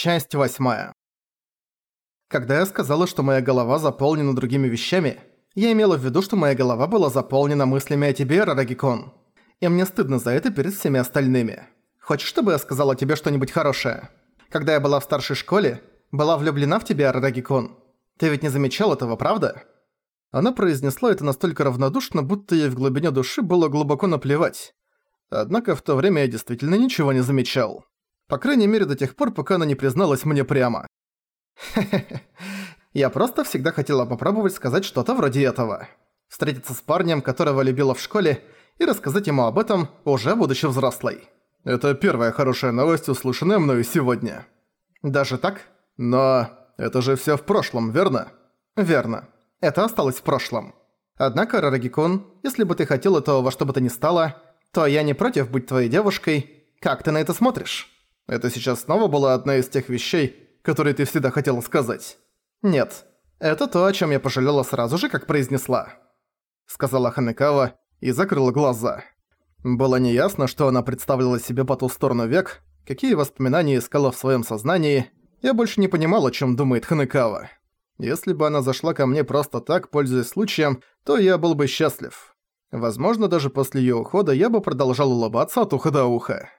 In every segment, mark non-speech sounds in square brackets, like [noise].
Часть восьмая. Когда я сказала, что моя голова заполнена другими вещами, я имела в виду, что моя голова была заполнена мыслями о тебе, Рарагикон. И мне стыдно за это перед всеми остальными. Хочешь, чтобы я сказала тебе что-нибудь хорошее? Когда я была в старшей школе, была влюблена в тебя, Рарагикон. Ты ведь не замечал этого, правда? Она произнесла это настолько равнодушно, будто ей в глубине души было глубоко наплевать. Однако в то время я действительно ничего не замечал. По крайней мере, до тех пор, пока она не призналась мне прямо. Хе-хе-хе. [laughs] Я просто всегда хотела попробовать сказать что-то вроде этого. Встретиться с парнем, которого любила в школе, и рассказать ему об этом, уже будучи взрослой. Это первая хорошая новость, услышанная мною сегодня. Даже так? Но это же всё в прошлом, верно? Верно. Это осталось в прошлом. Однако, Рарагикун, если бы ты хотел этого во что бы то ни стало, то я не против быть твоей девушкой. Как ты на это смотришь? Это сейчас снова была одна из тех вещей, которые ты всегда хотела сказать. Нет, это то, о чем я пожалела сразу же, как произнесла. Сказала Ханекава и закрыла глаза. Было неясно, что она представляла себе по ту сторону век, какие воспоминания искала в своем сознании. Я больше не понимал, о чем думает Ханекава. Если бы она зашла ко мне просто так, пользуясь случаем, то я был бы счастлив. Возможно, даже после её ухода я бы продолжал улыбаться от уха до уха.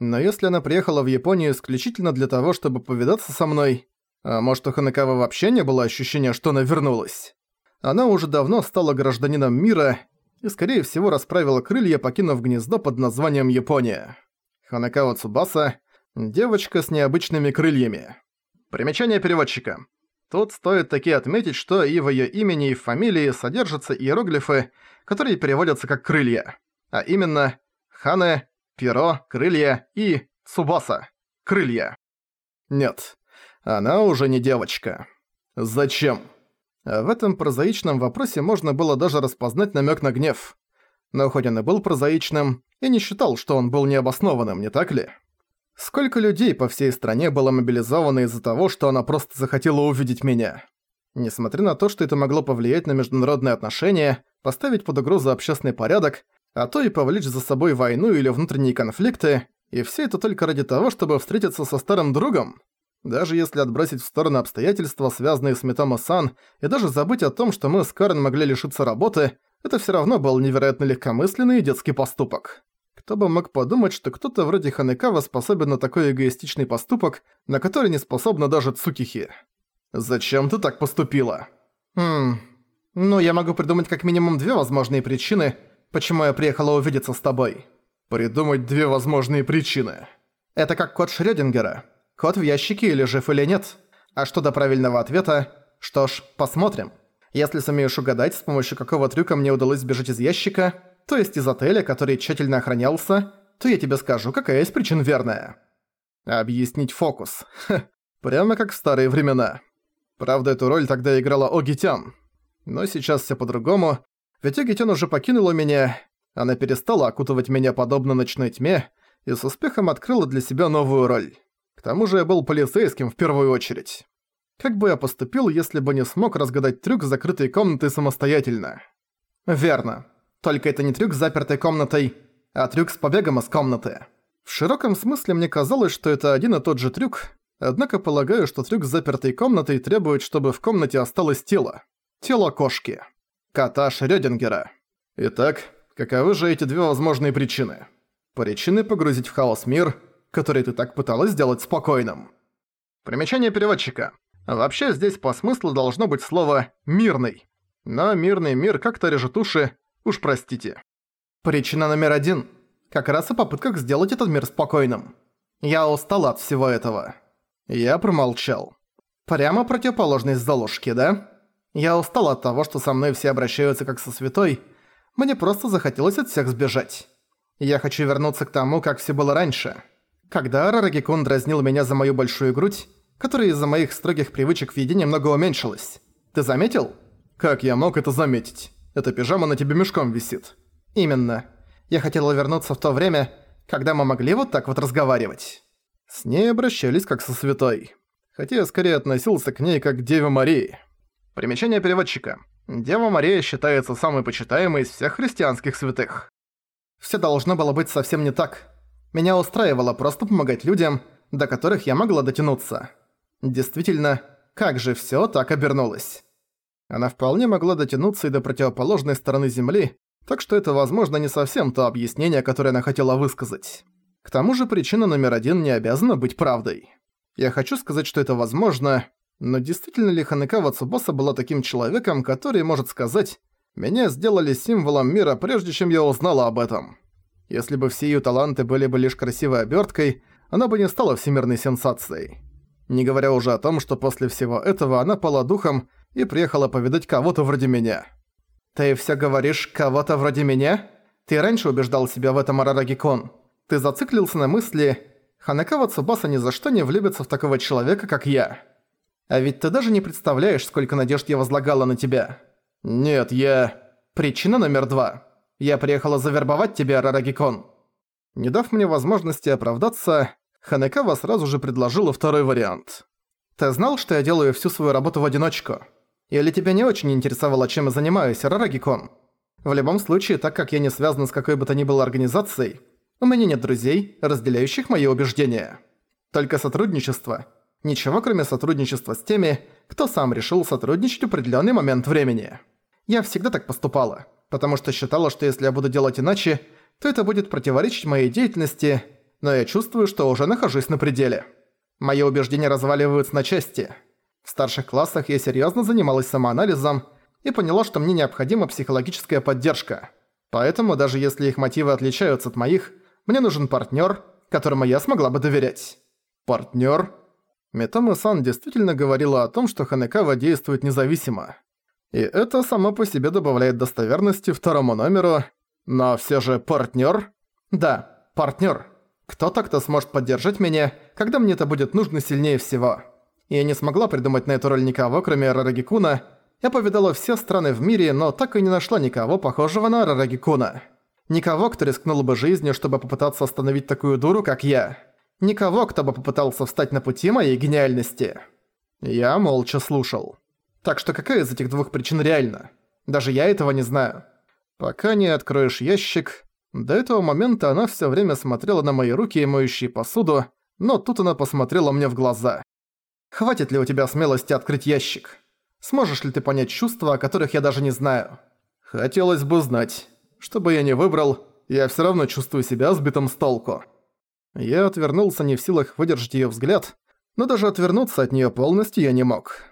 Но если она приехала в Японию исключительно для того, чтобы повидаться со мной, а может у Ханекава вообще не было ощущения, что она вернулась? Она уже давно стала гражданином мира и, скорее всего, расправила крылья, покинув гнездо под названием Япония. Ханекава Цубаса – девочка с необычными крыльями. Примечание переводчика. Тут стоит таки отметить, что и в её имени, и в фамилии содержатся иероглифы, которые переводятся как «крылья», а именно «хане», перо, крылья и Субаса. Крылья. Нет, она уже не девочка. Зачем? В этом прозаичном вопросе можно было даже распознать намек на гнев. Но хоть он и был прозаичным, я не считал, что он был необоснованным, не так ли? Сколько людей по всей стране было мобилизовано из-за того, что она просто захотела увидеть меня? Несмотря на то, что это могло повлиять на международные отношения, поставить под угрозу общественный порядок, а то и повлечь за собой войну или внутренние конфликты, и все это только ради того, чтобы встретиться со старым другом. Даже если отбросить в сторону обстоятельства, связанные с Митомо-сан, и даже забыть о том, что мы с Карен могли лишиться работы, это все равно был невероятно легкомысленный и детский поступок. Кто бы мог подумать, что кто-то вроде Ханекава способен на такой эгоистичный поступок, на который не способна даже Цукихи. «Зачем ты так поступила?» «Хм... Ну, я могу придумать как минимум две возможные причины, почему я приехала увидеться с тобой. Придумать две возможные причины. Это как код Шрёдингера. Кот в ящике или жив или нет. А что до правильного ответа? Что ж, посмотрим. Если сумеешь угадать, с помощью какого трюка мне удалось сбежать из ящика, то есть из отеля, который тщательно охранялся, то я тебе скажу, какая из причин верная. Объяснить фокус. [laughs] Ха, прямо как в старые времена. Правда, эту роль тогда играла Огитян. Но сейчас все по-другому, ведь Эгитян уже покинула меня, она перестала окутывать меня подобно ночной тьме и с успехом открыла для себя новую роль. К тому же я был полицейским в первую очередь. Как бы я поступил, если бы не смог разгадать трюк закрытой комнатой самостоятельно? Верно. Только это не трюк с запертой комнатой, а трюк с побегом из комнаты. В широком смысле мне казалось, что это один и тот же трюк, однако полагаю, что трюк с запертой комнатой требует, чтобы в комнате осталось тело. Тело кошки кота Шрёдингера. Итак, каковы же эти две возможные причины? Причины погрузить в хаос мир, который ты так пыталась сделать спокойным. Примечание переводчика. Вообще здесь по смыслу должно быть слово «мирный». Но мирный мир как-то режет уши, уж простите. Причина номер один. Как раз о попытках сделать этот мир спокойным. Я устал от всего этого. Я промолчал. Прямо противоположность заложки, да? Я устал от того, что со мной все обращаются как со святой. Мне просто захотелось от всех сбежать. Я хочу вернуться к тому, как все было раньше. Когда Рарагикун дразнил меня за мою большую грудь, которая из-за моих строгих привычек в еде немного уменьшилась. Ты заметил? Как я мог это заметить? Эта пижама на тебе мешком висит. Именно. Я хотела вернуться в то время, когда мы могли вот так вот разговаривать. С ней обращались как со святой. Хотя я скорее относился к ней как к Деве Марии. Примечание переводчика. Дева Мария считается самой почитаемой из всех христианских святых. Все должно было быть совсем не так. Меня устраивало просто помогать людям, до которых я могла дотянуться. Действительно, как же всё так обернулось. Она вполне могла дотянуться и до противоположной стороны Земли, так что это, возможно, не совсем то объяснение, которое она хотела высказать. К тому же причина номер один не обязана быть правдой. Я хочу сказать, что это возможно, но действительно ли Ханекава Цубаса была таким человеком, который может сказать «Меня сделали символом мира, прежде чем я узнала об этом». Если бы все её таланты были бы лишь красивой обёрткой, она бы не стала всемирной сенсацией. Не говоря уже о том, что после всего этого она пала духом и приехала повидать кого-то вроде меня. «Ты всё говоришь «кого-то вроде меня»? Ты раньше убеждал себя в этом, Арараги-кон. Ты зациклился на мысли «Ханекава Цубаса ни за что не влюбится в такого человека, как я». А ведь ты даже не представляешь, сколько надежд я возлагала на тебя. Нет, я... Причина номер два. Я приехала завербовать тебя, Арарагикон. Не дав мне возможности оправдаться, Ханекава сразу же предложила второй вариант. Ты знал, что я делаю всю свою работу в одиночку? Или тебя не очень интересовало, чем я занимаюсь, Арарагикон? В любом случае, так как я не связан с какой бы то ни было организацией, у меня нет друзей, разделяющих мои убеждения. Только сотрудничество – Ничего, кроме сотрудничества с теми, кто сам решил сотрудничать в определенный момент времени. Я всегда так поступала, потому что считала, что если я буду делать иначе, то это будет противоречить моей деятельности, но я чувствую, что уже нахожусь на пределе. Мои убеждения разваливаются на части. В старших классах я серьезно занималась самоанализом и поняла, что мне необходима психологическая поддержка. Поэтому даже если их мотивы отличаются от моих, мне нужен партнер, которому я смогла бы доверять. Партнер Митома-сан действительно говорила о том, что Ханекава действует независимо. И это само по себе добавляет достоверности второму номеру, но все же партнер? Да, партнер. Кто сможет поддержать меня, когда мне это будет нужно сильнее всего. Я не смогла придумать на эту роль никого, кроме Рарагикуна. Я повидала все страны в мире, но так и не нашла никого похожего на Рарагикуна. Никого, кто рискнул бы жизнью, чтобы попытаться остановить такую дуру, как я. Никого, кто бы попытался встать на пути моей гениальности. Я молча слушал. Так что какая из этих двух причин реальна? Даже я этого не знаю. Пока не откроешь ящик... До этого момента она всё время смотрела на мои руки, моющие посуду, но тут она посмотрела мне в глаза. «Хватит ли у тебя смелости открыть ящик? Сможешь ли ты понять чувства, о которых я даже не знаю?» «Хотелось бы знать. Что бы я ни выбрал, я всё равно чувствую себя сбитым с толку». Я отвернулся не в силах выдержать её взгляд, но даже отвернуться от неё полностью я не мог.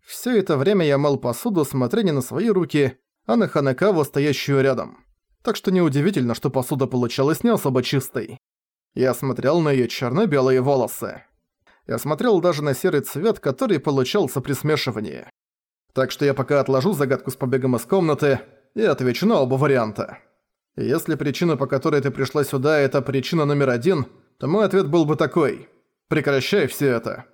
Всё это время я мыл посуду, смотря не на свои руки, а на Ханекаву, стоящую рядом. Так что неудивительно, что посуда получалась не особо чистой. Я смотрел на её чёрно-белые волосы. Я смотрел даже на серый цвет, который получался при смешивании. Так что я пока отложу загадку с побегом из комнаты и отвечу на оба варианта. Если причина, по которой ты пришла сюда, это причина номер один – то мой ответ был бы такой. Прекращай все это.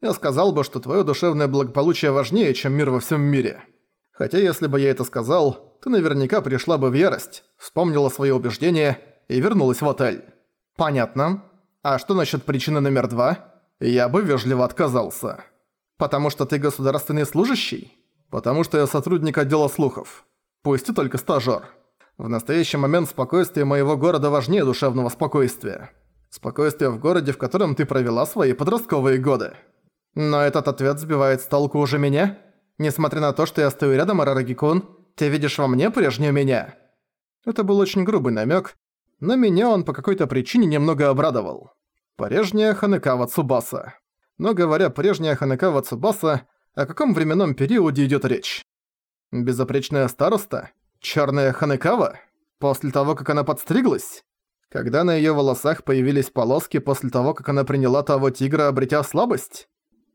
Я сказал бы, что твое душевное благополучие важнее, чем мир во всем мире. Хотя если бы я это сказал, ты наверняка пришла бы в ярость, вспомнила свои убеждения и вернулась в отель. Понятно. А что насчет причины номер два? Я бы вежливо отказался. Потому что ты государственный служащий? Потому что я сотрудник отдела слухов. Пусть и только стажёр. В настоящий момент спокойствие моего города важнее душевного спокойствия. Спокойствие в городе, в котором ты провела свои подростковые годы. Но этот ответ сбивает с толку уже меня? Несмотря на то, что я стою рядом, Арарагикун, ты видишь во мне прежнюю меня?» Это был очень грубый намек, но меня он по какой-то причине немного обрадовал. Прежняя Ханекава Цубаса. Но говоря прежняя Ханекава Цубаса, о каком временном периоде идет речь? Безопречная староста? Черная Ханекава? После того, как она подстриглась? Когда на её волосах появились полоски после того, как она приняла того тигра, обретя слабость?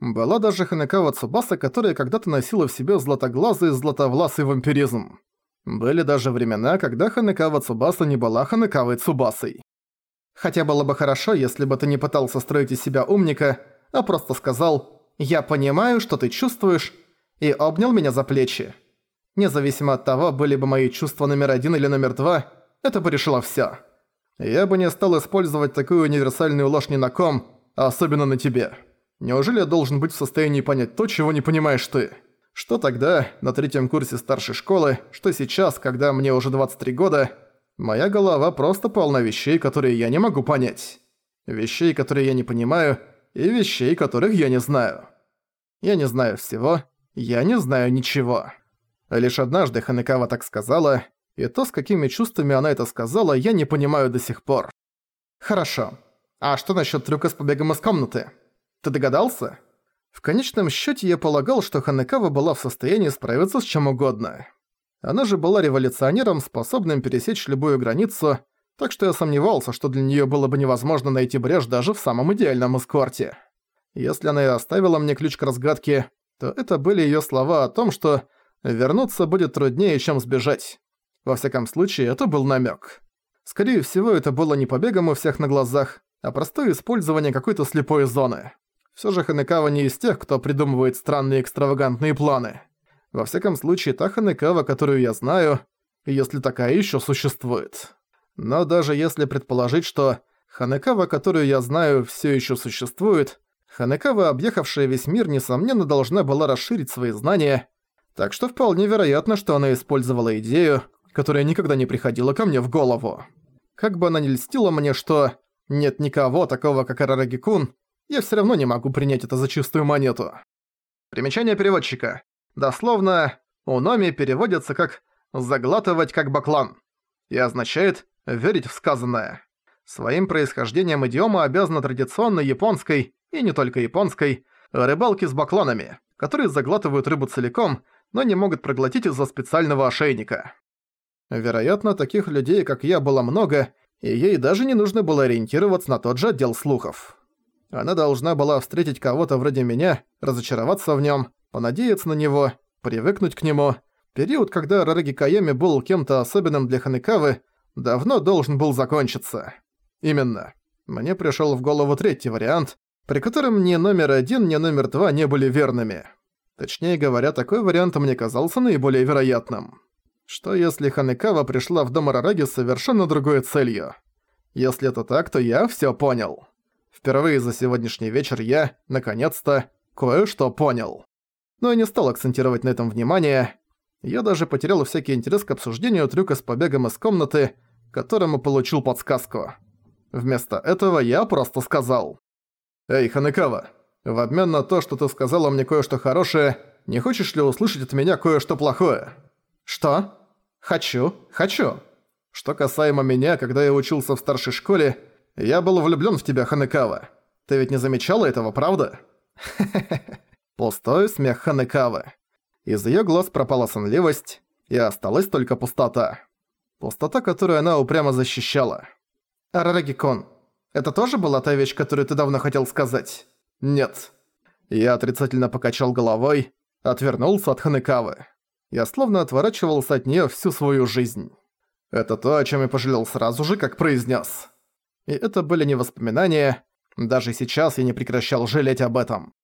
Была даже Ханекава Цубаса, которая когда-то носила в себе златоглазый златовласый вампиризм. Были даже времена, когда Ханекава Цубаса не была Ханекавой Цубасой. Хотя было бы хорошо, если бы ты не пытался строить из себя умника, а просто сказал «Я понимаю, что ты чувствуешь», и обнял меня за плечи. Независимо от того, были бы мои чувства номер один или номер два, это бы решило всё. Я бы не стал использовать такую универсальную ложь ни на ком, а особенно на тебе. Неужели я должен быть в состоянии понять то, чего не понимаешь ты? Что тогда, на третьем курсе старшей школы, что сейчас, когда мне уже 23 года, моя голова просто полна вещей, которые я не могу понять. Вещей, которые я не понимаю, и вещей, которых я не знаю. Я не знаю всего, я не знаю ничего. Лишь однажды Ханекава так сказала, и то, с какими чувствами она это сказала, я не понимаю до сих пор. Хорошо. А что насчет трюка с побегом из комнаты? Ты догадался? В конечном счете я полагал, что Ханекава была в состоянии справиться с чем угодно. Она же была революционером, способным пересечь любую границу, так что я сомневался, что для нее было бы невозможно найти брешь даже в самом идеальном эскорте. Если она и оставила мне ключ к разгадке, то это были ее слова о том, что вернуться будет труднее, чем сбежать. Во всяком случае, это был намек. Скорее всего, это было не побегом у всех на глазах, а простое использование какой-то слепой зоны. Все же Ханекава не из тех, кто придумывает странные экстравагантные планы. Во всяком случае, та Ханекава, которую я знаю, если такая еще существует. Но даже если предположить, что Ханекава, которую я знаю, все еще существует, Ханекава, объехавшая весь мир, несомненно должна была расширить свои знания, так что вполне вероятно, что она использовала идею, которая никогда не приходила ко мне в голову. Как бы она ни льстила мне, что нет никого такого, как Арараги-кун, я всё равно не могу принять это за чистую монету. Примечание переводчика. Дословно, «уноми» переводится как «заглатывать как баклан» и означает «верить в сказанное». Своим происхождением идиома обязана традиционной японской, и не только японской, рыбалке с бакланами, которые заглатывают рыбу целиком, но не могут проглотить из-за специального ошейника. Вероятно, таких людей, как я, было много, и ей даже не нужно было ориентироваться на тот же отдел слухов. Она должна была встретить кого-то вроде меня, разочароваться в нем, понадеяться на него, привыкнуть к нему. Период, когда Рараги Кайоми был кем-то особенным для Ханекавы, давно должен был закончиться. Именно. Мне пришел в голову третий вариант, при котором ни номер один, ни номер два не были верными. Точнее говоря, такой вариант мне казался наиболее вероятным. Что если Ханекава пришла в дом Арараги с совершенно другой целью? Если это так, то я всё понял. Впервые за сегодняшний вечер я, наконец-то, кое-что понял. Но я не стал акцентировать на этом внимание. Я даже потерял всякий интерес к обсуждению трюка с побегом из комнаты, которому получил подсказку. Вместо этого я просто сказал. «Эй, Ханекава, в обмен на то, что ты сказала мне кое-что хорошее, не хочешь ли услышать от меня кое-что плохое?» «Что?» «Хочу, хочу». Что касаемо меня, когда я учился в старшей школе, я был влюблён в тебя, Ханекава. Ты ведь не замечала этого, правда? [laughs] Пустой смех Ханекавы. Из её глаз пропала сонливость, и осталась только пустота. Пустота, которую она упрямо защищала. Арараги-кон, это тоже была та вещь, которую ты давно хотел сказать? Нет. Я отрицательно покачал головой, отвернулся от Ханекавы. Я словно отворачивался от неё всю свою жизнь. Это то, о чём я пожалел сразу же, как произнес. И это были не воспоминания. Даже сейчас я не прекращал жалеть об этом.